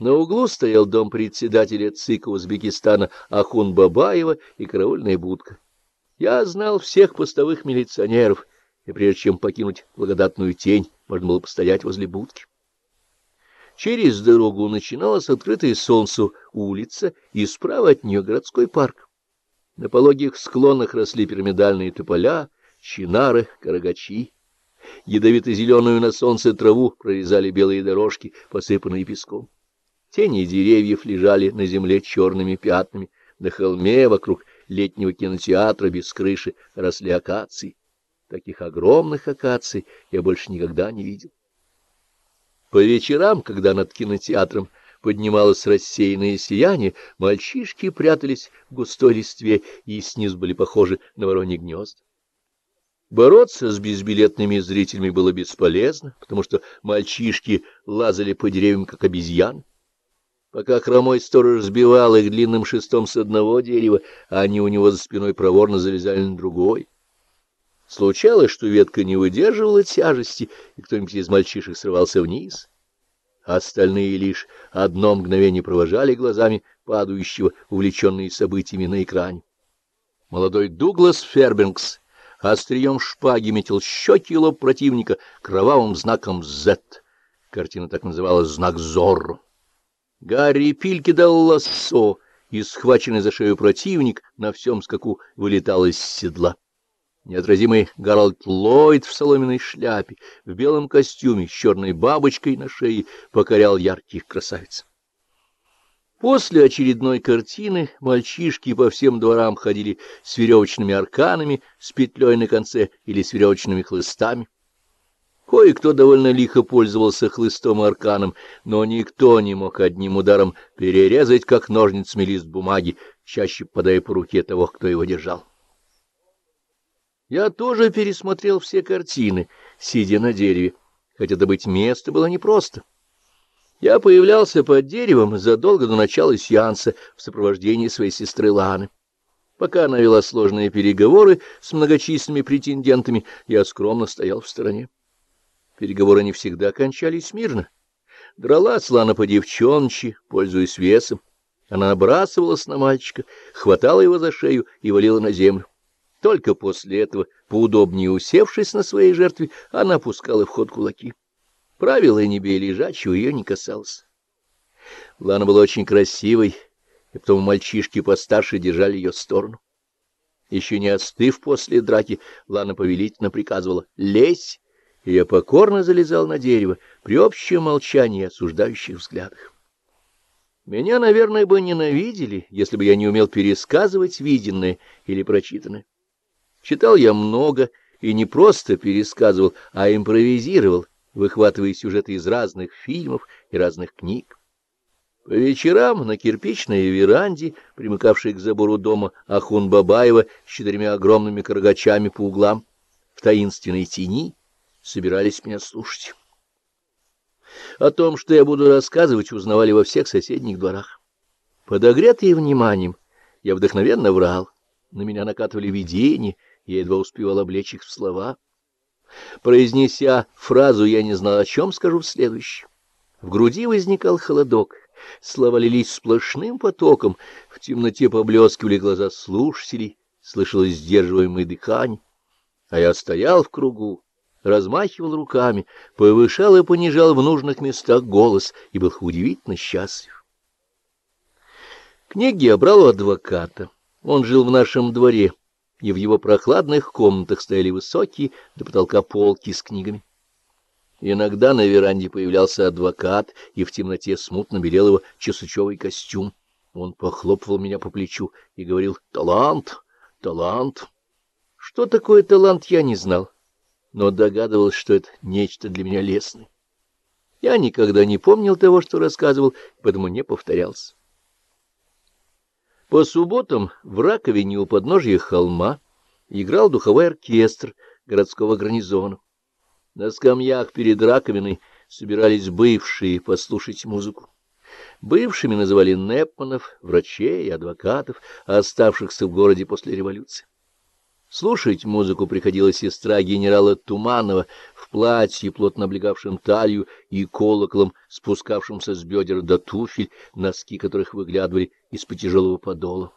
На углу стоял дом председателя ЦИКа Узбекистана Ахун Бабаева и караульная будка. Я знал всех постовых милиционеров, и прежде чем покинуть благодатную тень, можно было постоять возле будки. Через дорогу начиналась открытая солнцу улица, и справа от нее городской парк. На пологих склонах росли пирамидальные тополя, чинары, карагачи. Ядовито-зеленую на солнце траву прорезали белые дорожки, посыпанные песком. Тени деревьев лежали на земле черными пятнами. На холме вокруг летнего кинотеатра без крыши росли акации. Таких огромных акаций я больше никогда не видел. По вечерам, когда над кинотеатром поднималось рассеянное сияние, мальчишки прятались в густой листве и снизу были похожи на вороньи гнезда. Бороться с безбилетными зрителями было бесполезно, потому что мальчишки лазали по деревьям, как обезьяны. Пока хромой сторож сбивал их длинным шестом с одного дерева, а они у него за спиной проворно залезали на другой. Случалось, что ветка не выдерживала тяжести, и кто-нибудь из мальчишек срывался вниз. Остальные лишь одно мгновение провожали глазами падающего, увлеченные событиями на экране. Молодой Дуглас Фербингс острием шпаги метил щеки и лоб противника кровавым знаком «Z». Картина так называлась «Знак Зорро». Гарри Пиль кидал лассо, и схваченный за шею противник на всем скаку вылетал из седла. Неотразимый Гарольд Ллойд в соломенной шляпе, в белом костюме, с черной бабочкой на шее, покорял ярких красавиц. После очередной картины мальчишки по всем дворам ходили с веревочными арканами, с петлей на конце или с веревочными хлыстами. Кое-кто довольно лихо пользовался хлыстом и арканом, но никто не мог одним ударом перерезать, как ножницами лист бумаги, чаще подая по руке того, кто его держал. Я тоже пересмотрел все картины, сидя на дереве, хотя добыть место было непросто. Я появлялся под деревом задолго до начала сеанса в сопровождении своей сестры Ланы. Пока она вела сложные переговоры с многочисленными претендентами, я скромно стоял в стороне. Переговоры не всегда кончались мирно. Дралась Лана по девчончи, пользуясь весом. Она набрасывалась на мальчика, хватала его за шею и валила на землю. Только после этого, поудобнее усевшись на своей жертве, она пускала в ход кулаки. Правила не бей лежачего ее не касалось. Лана была очень красивой, и потом мальчишки постарше держали ее сторону. Еще не остыв после драки, Лана повелительно приказывала «Лезь!» И я покорно залезал на дерево при общем молчании и осуждающих взглядах. Меня, наверное, бы ненавидели, если бы я не умел пересказывать виденное или прочитанное. Читал я много и не просто пересказывал, а импровизировал, выхватывая сюжеты из разных фильмов и разных книг. По вечерам на кирпичной веранде, примыкавшей к забору дома Ахун-Бабаева с четырьмя огромными каргачами по углам, в таинственной тени, собирались меня слушать. О том, что я буду рассказывать, узнавали во всех соседних дворах. Подогретые вниманием, я вдохновенно врал, на меня накатывали видения, я едва успевал облечь их в слова. Произнеся фразу, я не знал, о чем скажу в следующем. В груди возникал холодок, слова лились сплошным потоком, в темноте поблескивали глаза слушателей, слышалось сдерживаемое дыхание. А я стоял в кругу, размахивал руками, повышал и понижал в нужных местах голос и был удивительно счастлив. Книги я брал у адвоката. Он жил в нашем дворе и в его прохладных комнатах стояли высокие до потолка полки с книгами. Иногда на веранде появлялся адвокат, и в темноте смутно белел его чесучевый костюм. Он похлопывал меня по плечу и говорил «Талант! Талант!» Что такое талант, я не знал, но догадывался, что это нечто для меня лесное. Я никогда не помнил того, что рассказывал, поэтому не повторялся. По субботам в раковине у подножья холма играл духовой оркестр городского гарнизона. На скамьях перед раковиной собирались бывшие послушать музыку. Бывшими называли Непманов, врачей и адвокатов, оставшихся в городе после революции. Слушать музыку приходила сестра генерала Туманова в платье, плотно облегавшем талию, и колоколом, спускавшимся с бедер до туфель, носки которых выглядывали из-под тяжелого подола.